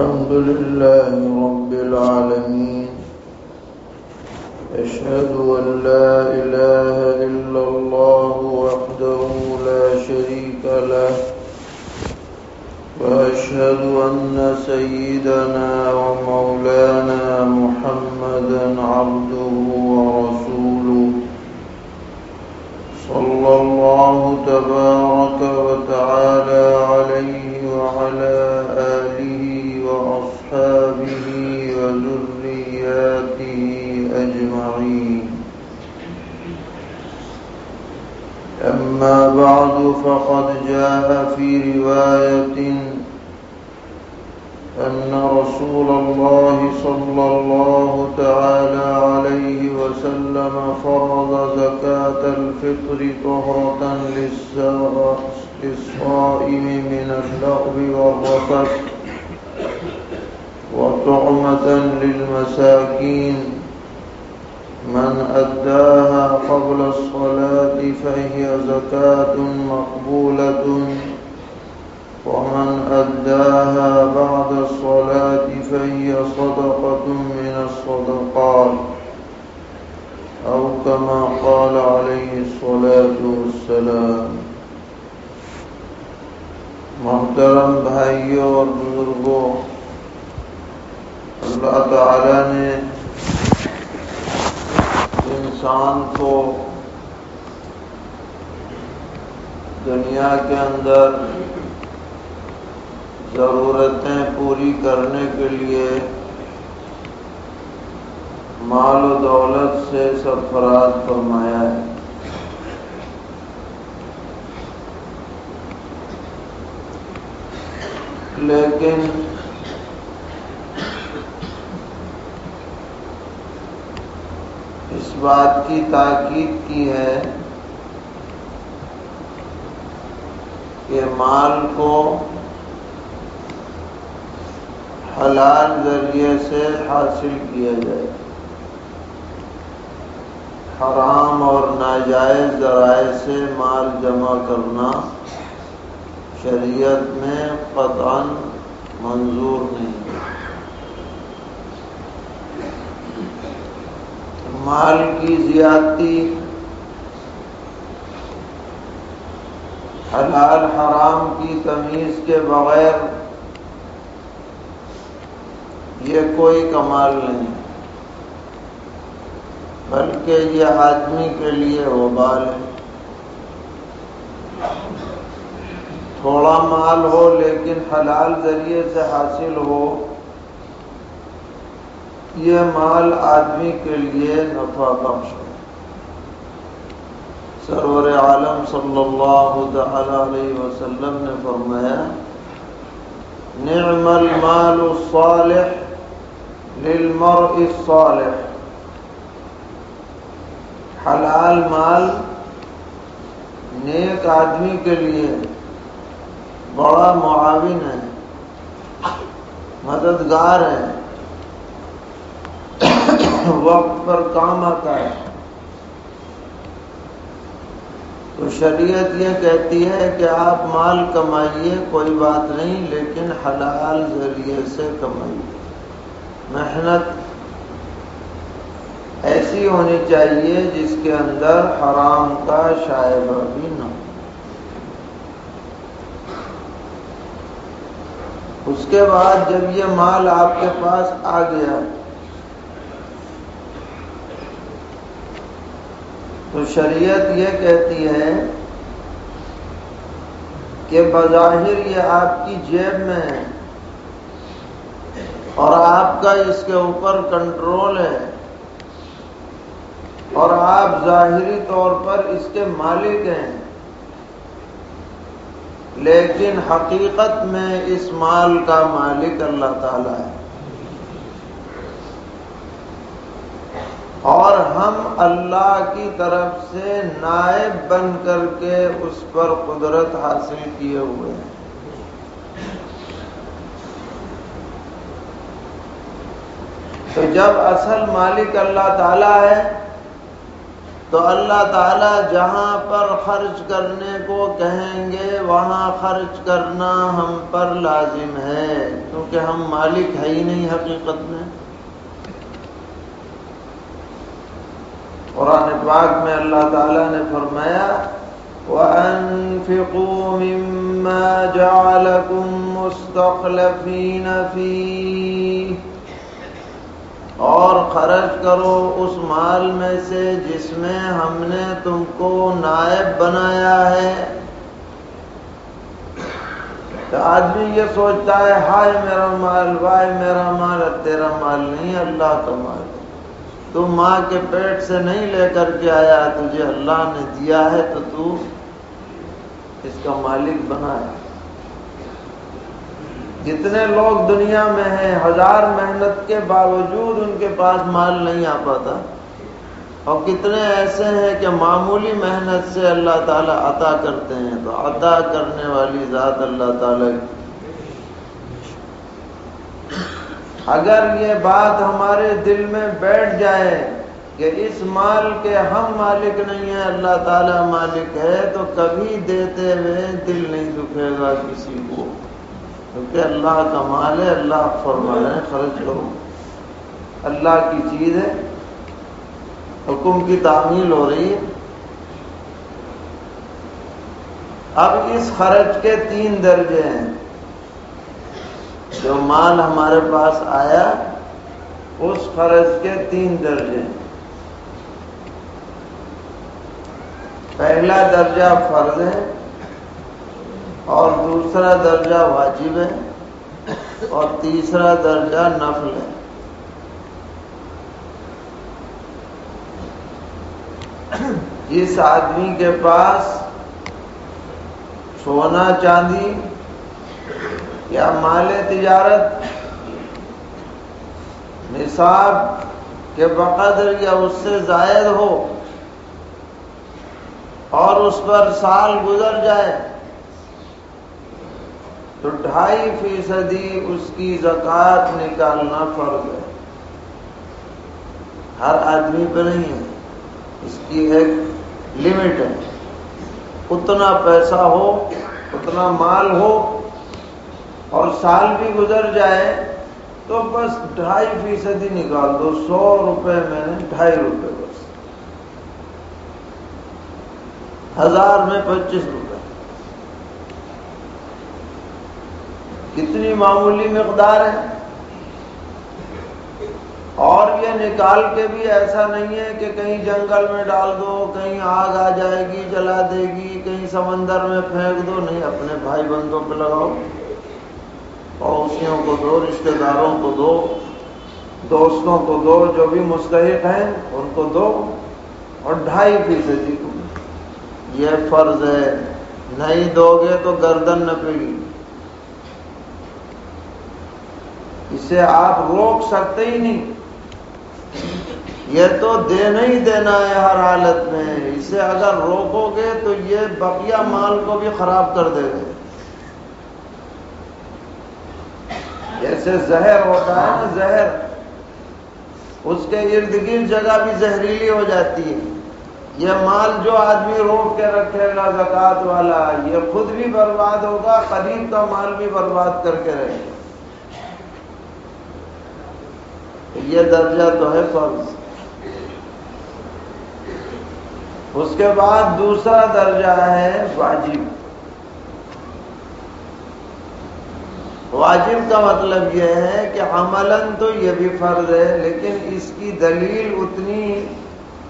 الحمد لله رب العالمين. أشهد أن لا إله إلا الله وحده لا شريك له. وأشهد أن سيدنا ومولانا محمدا عبده ورسوله. صلى الله تبارك وتعالى عليه وعلى آله أما بعد فقد جاء في رواية أن رسول الله صلى الله تعالى عليه وسلم فرض زكاة الفطر طهرة للصائم من اللغب والرفث وطعمة للمساكين من أداها قبل الصلاة فهي زكاة مقبولة. ومن أداها بعد الصلاة فهي صدقة من الصدقات. أو كما قال عليه الصلاة والسلام. محترم بھائیوں اور بزرگوں اللہ تعالی نے انسان کو دنیا کے اندر ضرورتیں پوری کرنے کے لیے مال و دولت سے سرفراز فرمایا ہے۔ لیکن اس بات کی تاکید کی ہے کہ مال کو حلال ذریعے سے حاصل کیا جائے۔ حرام اور ناجائز ذرائع سے مال جمع کرنا شریعت میں قطعا منظور نہیں۔ مال کی زیادتی، حلال حرام کی تمیز کے بغیر یہ کوئی کمال نہیں، بلکہ یہ آدمی کے لیے وبال ہے۔ تھوڑا مال ہو لیکن حلال ذریعے سے حاصل ہو یہ مال آدمی کے لیے نفع بخش ہے۔ سرور عالم صلی اللہ تعالی علیہ وسلم نے فرمایا، نعم المال الصالح للمرء الصالح۔ حلال مال نیک آدمی کے لیے بڑا معاون ہے، مددگار ہے۔ وقت پر کام آتا ہے۔ تو شریعت یہ کہتی ہے کہ آپ مال کمائیے، کوئی بات نہیں، لیکن حلال ذریعے سے کمائیے۔ محنت ایسی ہونی چاہیے جس کے اندر حرام کا شائبہ بھی نہ ہو۔ اس کے بعد جب یہ مال آپ کے پاس آ گیا تو شریعت یہ کہتی ہے کہ بظاہر یہ آپ کی جیب میں ہے اور آپ کا اس کے اوپر کنٹرول ہے اور آپ ظاہری طور پر اس کے مالک ہیں لیکن حقیقت میں اس مال کا مالک اللہ تعالی ہے۔ اور ہم اللہ کی طرف سے نائب بن کر کے اس پر قدرت حاصل کیے ہوئے ہیں۔ تو جب اصل مالک اللہ تعالی ہے، تو اللہ تعالی جہاں پر خرچ کرنے کو کہیں گے، وہاں خرچ کرنا ہم پر لازم ہے، کیونکہ ہم مالک ہے ہی نہیں حقیقت میں۔ پاک میں اللہ تعالی نے فرمایا، وَأَنفِقُوا مِمَّا جَعَلَكُم مُسْتَخْلَفِينَ فِيهِ۔ اور خرچ کرو اس مال میں سے جس میں ہم نے تم کو نائب بنایا ہے۔ تو آدمی یہ سوچتا ہے، ہائے میرا مال، وائے میرا مال تیرا مال نہیں، اللہ کا مال تو ماں کے پیٹ سے نہیں لے کر کے آیا، تجھے اللہ نے دیا ہے تو تو اس کا مالک بنا ہے۔ جتنے لوگ دنیا میں ہیں، ہزار محنت کے باوجود ان کے پاس مال نہیں آ پاتا۔ اور کتنے ایسے ہیں کہ معمولی محنت سے اللہ تعالیٰ عطا کرتے ہیں، تو عطا کرنے والی ذات اللہ تعالیٰ کی۔ اگر یہ بات ہمارے دل میں بیٹھ جائے کہ اس مال کے ہم مالک نہیں ہیں، اللہ تعالیٰ مالک ہے، تو کبھی دیتے ہوئے دل نہیں دکھے گا کسی کو۔ کیونکہ اللہ کا مال ہے، اللہ فرمانا ہے، خرچ کرو۔ اللہ کی چیز ہے۔ حکم کی تعمیل ہو رہی ہے۔ اب اس خرچ کے تین درجے ہیں۔ جو مال ہمارے پاس آیا، اس خرچ کے تین درجے۔ پہلا درجہ فرض ہے اور دوسرا درجہ واجب ہے اور تیسرا درجہ نفل ہے۔ جس آدمی کے پاس سونا چاندی یا مال تجارت، نصاب کے بقدر یا اس سے زائد ہو اور اس پر سال گزر جائے، تو ڈھائی فیصدی اس کی زکوٰۃ نکالنا فرض ہے۔ ہر آدمی پہ نہیں ہے، اس کی ایک لمٹ ہے۔ اتنا پیسہ ہو، اتنا مال ہو اور سال بھی گزر جائے تو بس ڈھائی فیصدی نکال دو، سو روپے میں نے ڈھائی روپے بس۔ ہزار میں پچیس روپے۔ کتنی معمولی مقدار ہے۔ اور یہ نکال کے بھی ایسا نہیں ہے کہ کہیں جنگل میں ڈال دو، کہیں آگ آ جائے گی، جلا دے گی، کہیں سمندر میں پھینک دو۔ نہیں، اپنے بھائی بندوں پہ لگاؤ۔ پڑوسیوں کو دو، رشتہ داروں کو دو، دوستوں کو دو، جو بھی مستحق ہیں، ان کو دو اور ڈھائی فیصدی کو یہ فرض ہے، نہیں دو گے تو گردن نہ پڑی اسے آپ روک سکتے ہی نہیں۔ یہ تو دینا ہی دینا ہے ہر حالت میں۔ اسے اگر روکو گے تو یہ بقیہ مال کو بھی خراب کر دے گا۔ جیسے زہر ہوتا ہے نا زہر، اس کے ارد گرد جگہ بھی زہریلی ہو جاتی ہے۔ یہ مال جو آدمی روک کے رکھے گا زکات والا، یہ خود بھی برباد ہوگا، قریب کا مال بھی برباد کر کے رہے گا۔ یہ درجہ تو ہے فرض۔ اس کے بعد دوسرا درجہ ہے واجب۔ واجب کا مطلب یہ ہے کہ عملاً تو یہ بھی فرض ہے، لیکن اس کی دلیل اتنی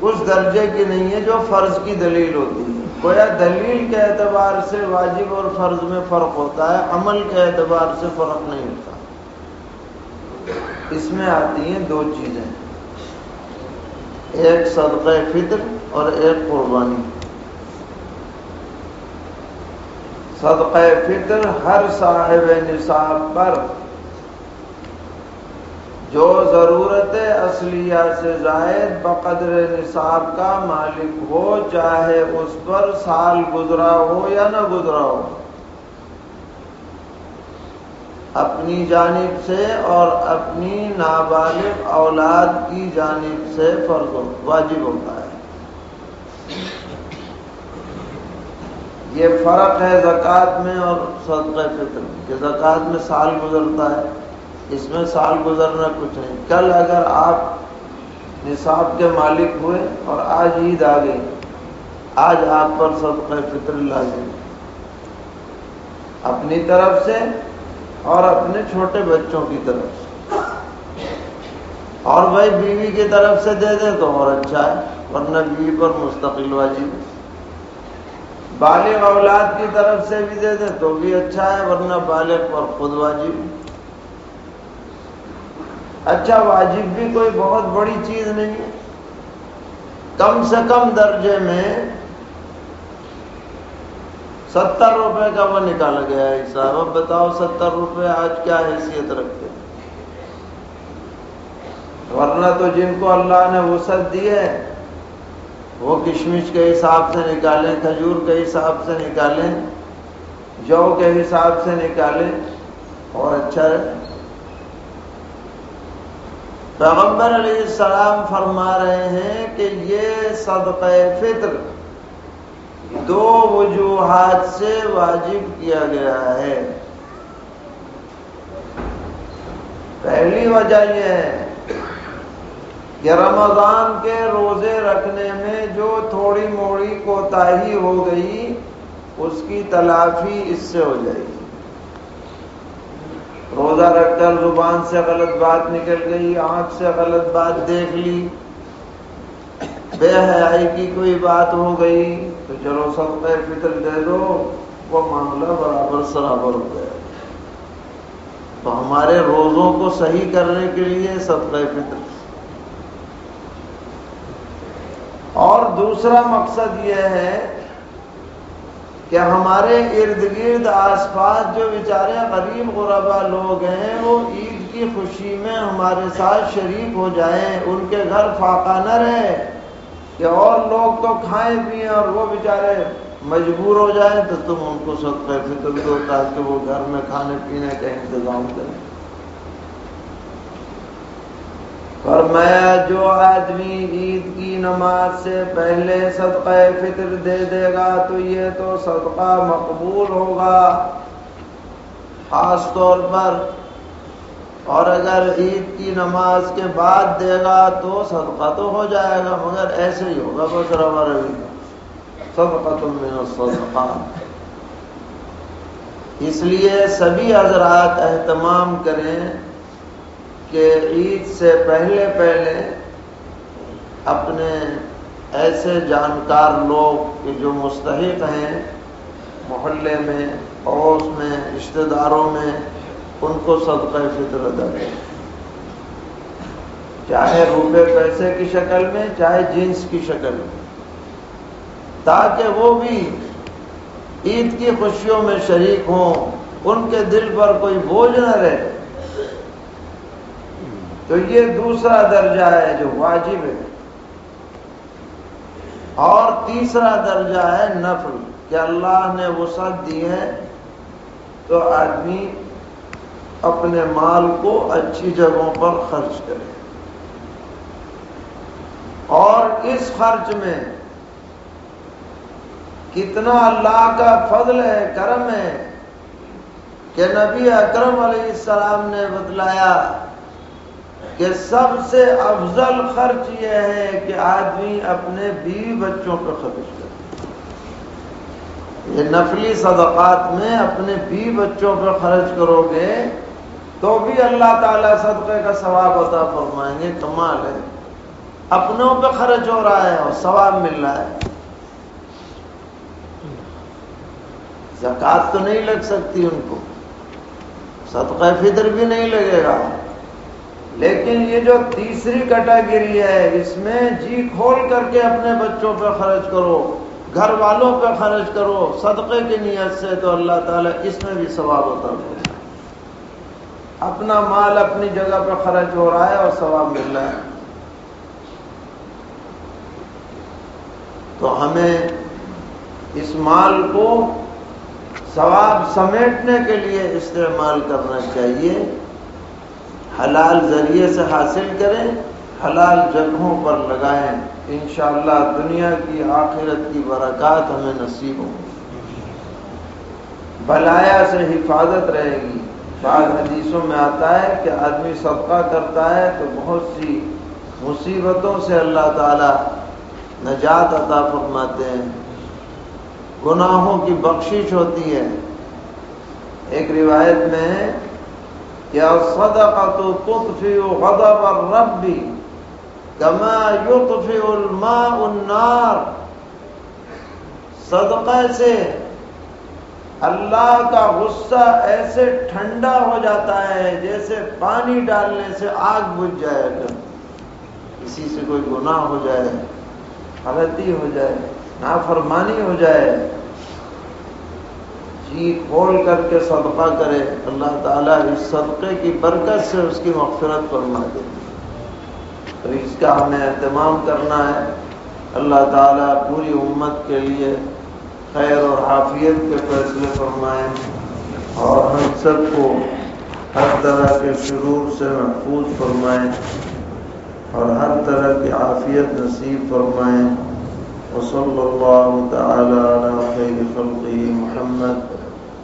اس درجے کی نہیں ہے جو فرض کی دلیل ہوتی ہے۔ گویا دلیل کے اعتبار سے واجب اور فرض میں فرق ہوتا ہے، عمل کے اعتبار سے فرق نہیں ہوتا۔ اس میں آتی ہیں دو چیزیں۔ ایک صدقہ فطر اور ایک قربانی۔ صدقہ فطر ہر صاحب نصاب پر جو ضرورت اصلیہ سے زائد بقدر نصاب کا مالک ہو، چاہے اس پر سال گزرا ہو یا نہ گزرا ہو۔ اپنی جانب سے اور اپنی نابالغ اولاد کی جانب سے فرض واجب ہوتا ہے۔ یہ فرق ہے زکوٰۃ میں اور صدقہ فطر کہ زکوٰۃ میں سال گزرتا ہے، اس میں سال گزرنا کچھ نہیں۔ کل اگر آپ نصاب کے مالک ہوئے اور آج عید آ گئی، آج آپ پر صدقہ فطر لازم اپنی طرف سے اور اپنے چھوٹے بچوں کی طرف سے۔ اور بھائی بیوی کی طرف سے دے دیں تو اور اچھا ہے، ورنہ بیوی پر مستقل واجب بالغ اولاد کی طرف سے بھی دے دیں تو بھی اچھا ہے، ورنہ بالغ پر خود واجب۔ اچھا واجب بھی کوئی بہت بڑی چیز نہیں ہے۔ کم سے کم درجے میں ستر روپے کا وہ نکالا گیا ہے صاحب اب بتاؤ ستر روپے آج کیا حیثیت رکھتے ورنہ تو جن کو اللہ نے وسعت دی ہے وہ کشمش کے حساب سے نکالیں، کھجور کے حساب سے نکالیں، جو کے حساب سے نکالیں، اور اچھا ہے۔ پیغمبر علیہ السلام فرما رہے ہیں کہ یہ صدقہ فطر دو وجوہات سے واجب کیا گیا ہے۔ پہلی وجہ یہ ہے کہ رمضان کے روزے رکھنے میں جو تھوڑی موڑی کوتاہی ہو گئی، اس کی تلافی اس سے ہو جائے گی۔ روزہ رکھ کر زبان سے غلط بات نکل گئی، آنکھ سے غلط بات دیکھ لی، بے حیائی کی کوئی بات ہو گئی، تو چلو سب پہ فطر دے دو، وہ معاملہ برابر سرابر ہو گیا۔ تو ہمارے روزوں کو صحیح کرنے کے لیے سب فطر اور دوسرا مقصد یہ ہے کہ ہمارے ارد گرد آس پاس جو بیچارے غریب غربا لوگ ہیں، وہ عید کی خوشی میں ہمارے ساتھ شریک ہو جائیں، ان کے گھر فاقہ نہ رہے، کہ اور لوگ تو کھائیں پیئیں اور وہ بیچارے مجبور ہو جائیں، تو تم ان کو سب فطر دو تاکہ وہ گھر میں کھانے پینے کا انتظام کریں۔ فرمایا جو آدمی عید کی نماز سے پہلے صدقہ فطر دے دے گا تو یہ تو صدقہ مقبول ہوگا۔ خاص طور پر اور اگر عید کی نماز کے بعد دے گا تو صدقہ تو ہو جائے گا، مگر ایسے ہی ہوگا بس روا روی۔ صدقہ تم میں صدقہ اس لیے سبھی حضرات اہتمام کریں۔ کہ عید سے پہلے پہلے اپنے ایسے جانکار لوگ کہ جو مستحق ہیں، محلے میں، پڑوس میں، رشتہ داروں میں، ان کو صدقہ فطر ادا کریں۔ چاہے روپے پیسے کی شکل میں، چاہے جنس کی شکل میں۔ تاکہ وہ بھی عید کی خوشیوں میں شریک ہوں، ان کے دل پر کوئی بوجھ نہ رہے۔ تو یہ دوسرا درجہ ہے جو واجب ہے۔ اور تیسرا درجہ ہے نفل، کہ اللہ نے وسعت دی ہے تو آدمی اپنے مال کو اچھی جگہوں پر خرچ کرے۔ اور اس خرچ میں کتنا اللہ کا فضل ہے، کرم ہے، کہ نبی اکرم علیہ السلام نے بتلایا کہ سب سے افضل خرچ یہ ہے کہ آدمی اپنے بیوی بچوں پہ خرچ کرے۔ یہ نفلی صدقات میں اپنے بیوی بچوں پہ خرچ کرو گے تو بھی اللہ تعالیٰ صدقے کا ثواب عطا فرمائیں گے، کمال ہے۔ اپنوں پہ خرچ ہو رہا ہے اور ثواب مل رہا ہے۔ زکات تو نہیں لگ سکتی ان کو۔ صدقہ فطر بھی نہیں لگے گا۔ لیکن یہ جو تیسری کیٹاگری ہے، اس میں جی کھول کر کے اپنے بچوں پہ خرچ کرو، گھر والوں پہ خرچ کرو، صدقے کی نیت سے تو اللہ تعالیٰ اس میں بھی ثواب ہوتا ہے۔ اپنا مال اپنی جگہ پہ خرچ ہو رہا ہے اور ثواب مل رہا ہے۔ تو ہمیں اس مال کو ثواب سمیٹنے کے لیے استعمال کرنا چاہیے۔ حلال ذریعے سے حاصل کریں، حلال جگہوں پر لگائیں۔ انشاءاللہ دنیا کی آخرت کی برکات ہمیں نصیب ہوں بلایا سے حفاظت رہے گی۔ بعض حدیثوں میں آتا ہے کہ آدمی صدقہ کرتا ہے تو بہت سی مصیبتوں سے اللہ تعالی نجات عطا فرماتے ہیں۔ گناہوں کی بخشش ہوتی ہے۔ ایک روایت میں کیا صدقہ تو تطفی غضب الرب کما یطفی الماء النار. صدقہ سے اللہ کا غصہ ایسے ٹھنڈا ہو جاتا ہے جیسے پانی ڈالنے سے آگ بجھ جائے اگر کسی سے کوئی گناہ ہو جائے، غلطی ہو جائے، نافرمانی ہو جائے جی کھول کر کے صدقہ کرے، اللہ تعالیٰ اس صدقے کی برکت سے اس کی مغفرت فرما دے تو اس کا ہمیں اہتمام کرنا ہے۔ اللہ تعالیٰ پوری امت کے لیے خیر اور حافیت کے فیصلے فرمائیں اور ہم سب کو ہر طرح کے شرور سے محفوظ فرمائیں اور ہر طرح کی عافیت نصیب فرمائیں وصلی اللہ تعالی علی خیر خلقه محمد۔